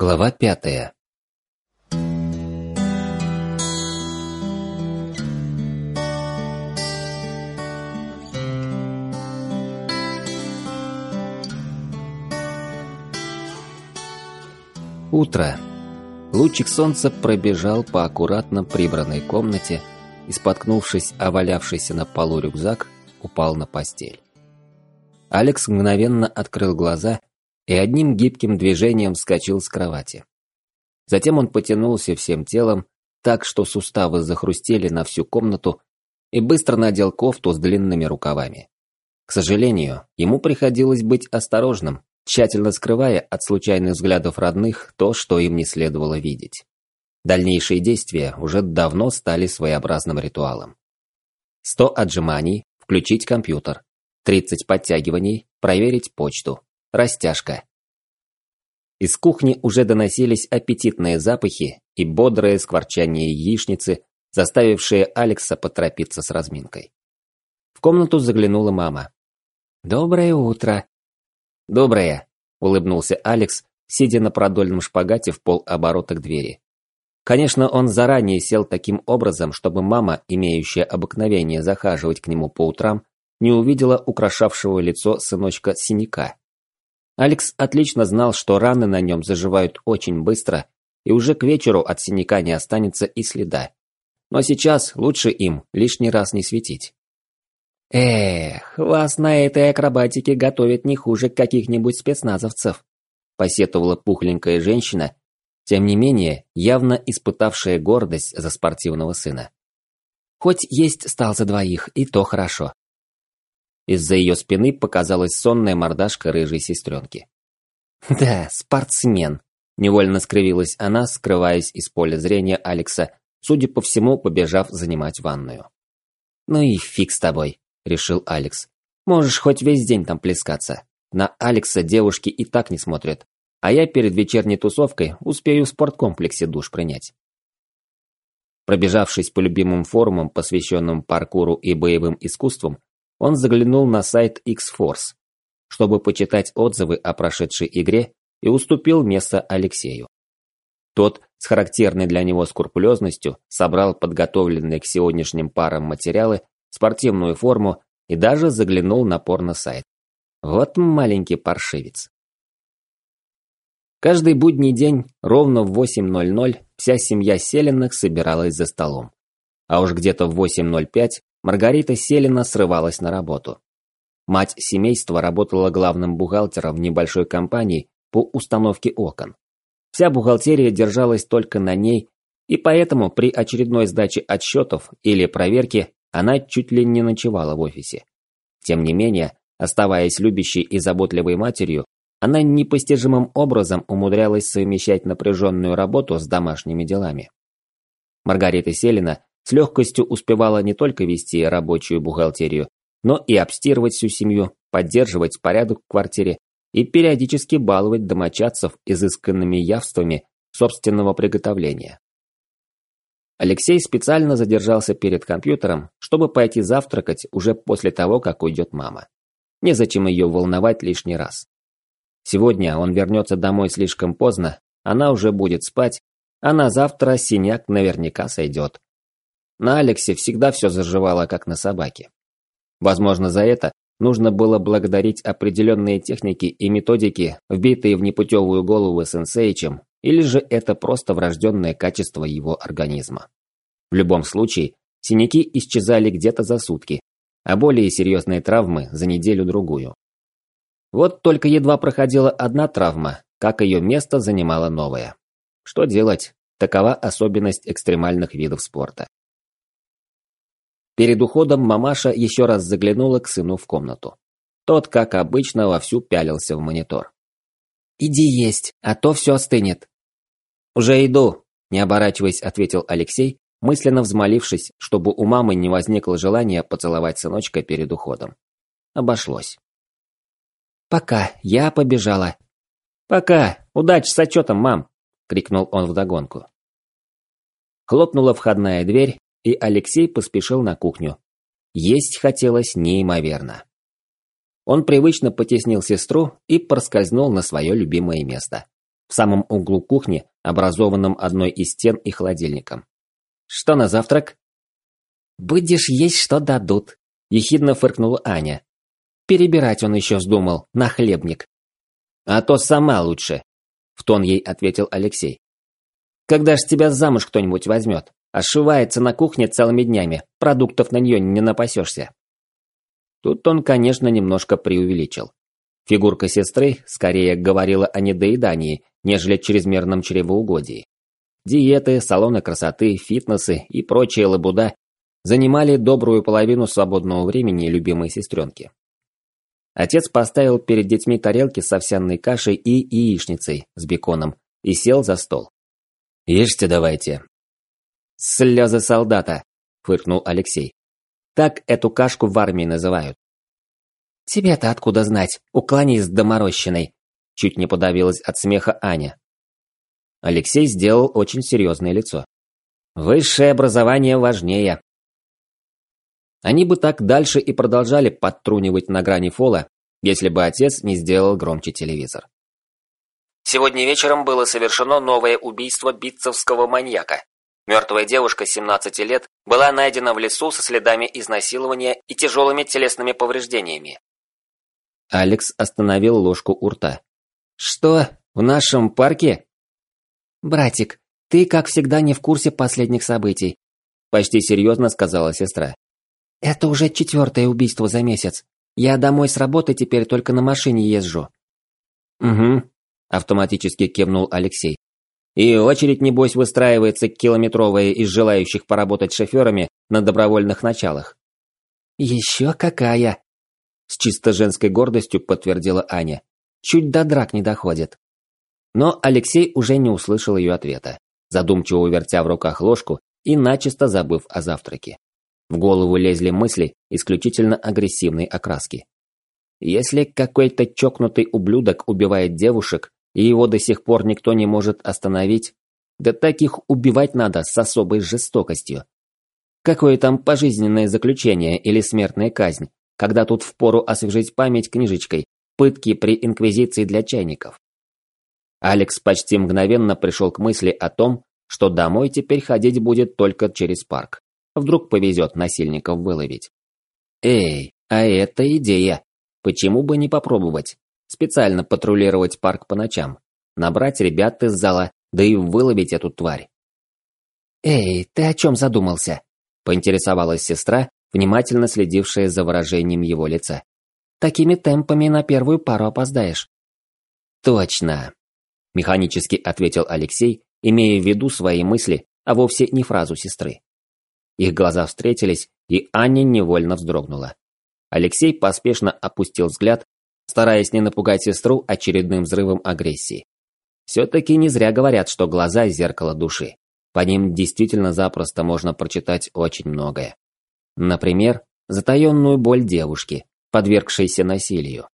Глава пятая. Утро. Лучик солнца пробежал по аккуратно прибранной комнате и, споткнувшись о валявшийся на полу рюкзак, упал на постель. Алекс мгновенно открыл глаза и одним гибким движением вскочил с кровати. Затем он потянулся всем телом, так что суставы захрустели на всю комнату, и быстро надел кофту с длинными рукавами. К сожалению, ему приходилось быть осторожным, тщательно скрывая от случайных взглядов родных то, что им не следовало видеть. Дальнейшие действия уже давно стали своеобразным ритуалом. 100 отжиманий, включить компьютер, 30 подтягиваний, проверить почту, Растяжка. Из кухни уже доносились аппетитные запахи и бодрое скворчание яичницы, заставившие Алекса поторопиться с разминкой. В комнату заглянула мама. «Доброе утро!» «Доброе!» – улыбнулся Алекс, сидя на продольном шпагате в полоборота к двери. Конечно, он заранее сел таким образом, чтобы мама, имеющая обыкновение захаживать к нему по утрам, не увидела украшавшего лицо сыночка синяка. Алекс отлично знал, что раны на нем заживают очень быстро, и уже к вечеру от синяка не останется и следа. Но сейчас лучше им лишний раз не светить. «Эх, вас на этой акробатике готовят не хуже каких-нибудь спецназовцев», посетовала пухленькая женщина, тем не менее явно испытавшая гордость за спортивного сына. «Хоть есть стал за двоих, и то хорошо. Из-за ее спины показалась сонная мордашка рыжей сестренки. «Да, спортсмен», – невольно скривилась она, скрываясь из поля зрения Алекса, судя по всему, побежав занимать ванную. «Ну и фиг с тобой», – решил Алекс. «Можешь хоть весь день там плескаться. На Алекса девушки и так не смотрят, а я перед вечерней тусовкой успею в спорткомплексе душ принять». Пробежавшись по любимым форумам, посвященным паркуру и боевым искусствам, он заглянул на сайт X-Force, чтобы почитать отзывы о прошедшей игре и уступил место Алексею. Тот с характерной для него скрупулезностью собрал подготовленные к сегодняшним парам материалы, спортивную форму и даже заглянул на порно-сайт. Вот маленький паршивец. Каждый будний день ровно в 8.00 вся семья Селиных собиралась за столом. А уж где-то в 8.05 Маргарита Селина срывалась на работу. Мать семейства работала главным бухгалтером в небольшой компании по установке окон. Вся бухгалтерия держалась только на ней, и поэтому при очередной сдаче отчетов или проверке она чуть ли не ночевала в офисе. Тем не менее, оставаясь любящей и заботливой матерью, она непостижимым образом умудрялась совмещать напряженную работу с домашними делами. Маргарита Селина с легкостью успевала не только вести рабочую бухгалтерию, но и обстирывать всю семью, поддерживать порядок в квартире и периодически баловать домочадцев изысканными явствами собственного приготовления. Алексей специально задержался перед компьютером, чтобы пойти завтракать уже после того, как уйдет мама. Незачем ее волновать лишний раз. Сегодня он вернется домой слишком поздно, она уже будет спать, а на завтра синяк наверняка сойдет. На Алексе всегда все заживало, как на собаке. Возможно, за это нужно было благодарить определенные техники и методики, вбитые в непутевую голову сенсеичем, или же это просто врожденное качество его организма. В любом случае, синяки исчезали где-то за сутки, а более серьезные травмы за неделю-другую. Вот только едва проходила одна травма, как ее место занимала новая. Что делать? Такова особенность экстремальных видов спорта. Перед уходом мамаша еще раз заглянула к сыну в комнату. Тот, как обычно, вовсю пялился в монитор. «Иди есть, а то все остынет». «Уже иду», – не оборачиваясь, ответил Алексей, мысленно взмолившись, чтобы у мамы не возникло желания поцеловать сыночка перед уходом. Обошлось. «Пока, я побежала». «Пока, удачи с отчетом, мам!» – крикнул он вдогонку. Хлопнула входная дверь, и Алексей поспешил на кухню. Есть хотелось неимоверно. Он привычно потеснил сестру и проскользнул на свое любимое место. в самом углу кухни, образованном одной из стен и холодильником. «Что на завтрак?» «Будешь есть, что дадут», – ехидно фыркнула Аня. Перебирать он еще вздумал, на хлебник. «А то сама лучше», – в тон ей ответил Алексей. «Когда ж тебя замуж кто-нибудь возьмет? Ошивается на кухне целыми днями, продуктов на нее не напасешься». Тут он, конечно, немножко преувеличил. Фигурка сестры скорее говорила о недоедании, нежели чрезмерном чревоугодии. Диеты, салоны красоты, фитнесы и прочая лабуда занимали добрую половину свободного времени любимой сестренки. Отец поставил перед детьми тарелки с овсяной кашей и яичницей с беконом и сел за стол. «Ешьте давайте». «Слезы солдата», – фыркнул Алексей. «Так эту кашку в армии называют». «Тебе-то откуда знать? Уклонись с доморощенной!» Чуть не подавилась от смеха Аня. Алексей сделал очень серьезное лицо. «Высшее образование важнее». Они бы так дальше и продолжали подтрунивать на грани фола, если бы отец не сделал громче телевизор. Сегодня вечером было совершено новое убийство битцевского маньяка. Мертвая девушка 17 лет была найдена в лесу со следами изнасилования и тяжелыми телесными повреждениями. Алекс остановил ложку у рта. «Что, в нашем парке?» «Братик, ты, как всегда, не в курсе последних событий», почти серьезно сказала сестра. «Это уже четвертое убийство за месяц. Я домой с работы теперь только на машине езжу». «Угу», – автоматически кивнул Алексей. «И очередь, небось, выстраивается километровая из желающих поработать шоферами на добровольных началах». «Еще какая!» С чисто женской гордостью подтвердила Аня. Чуть до драк не доходит. Но Алексей уже не услышал ее ответа, задумчиво вертя в руках ложку и начисто забыв о завтраке. В голову лезли мысли исключительно агрессивной окраски. Если какой-то чокнутый ублюдок убивает девушек, и его до сих пор никто не может остановить, да таких убивать надо с особой жестокостью. Какое там пожизненное заключение или смертная казнь, когда тут впору освежить память книжечкой «Пытки при инквизиции для чайников». Алекс почти мгновенно пришел к мысли о том, что домой теперь ходить будет только через парк. Вдруг повезет насильников выловить. Эй, а это идея. Почему бы не попробовать? Специально патрулировать парк по ночам. Набрать ребят из зала, да и выловить эту тварь. «Эй, ты о чем задумался?» – поинтересовалась сестра, внимательно следившая за выражением его лица. «Такими темпами на первую пару опоздаешь». «Точно!» – механически ответил Алексей, имея в виду свои мысли, а вовсе не фразу сестры. Их глаза встретились, и Аня невольно вздрогнула. Алексей поспешно опустил взгляд, стараясь не напугать сестру очередным взрывом агрессии. Все-таки не зря говорят, что глаза – зеркало души. По ним действительно запросто можно прочитать очень многое. Например, затаенную боль девушки, подвергшейся насилию.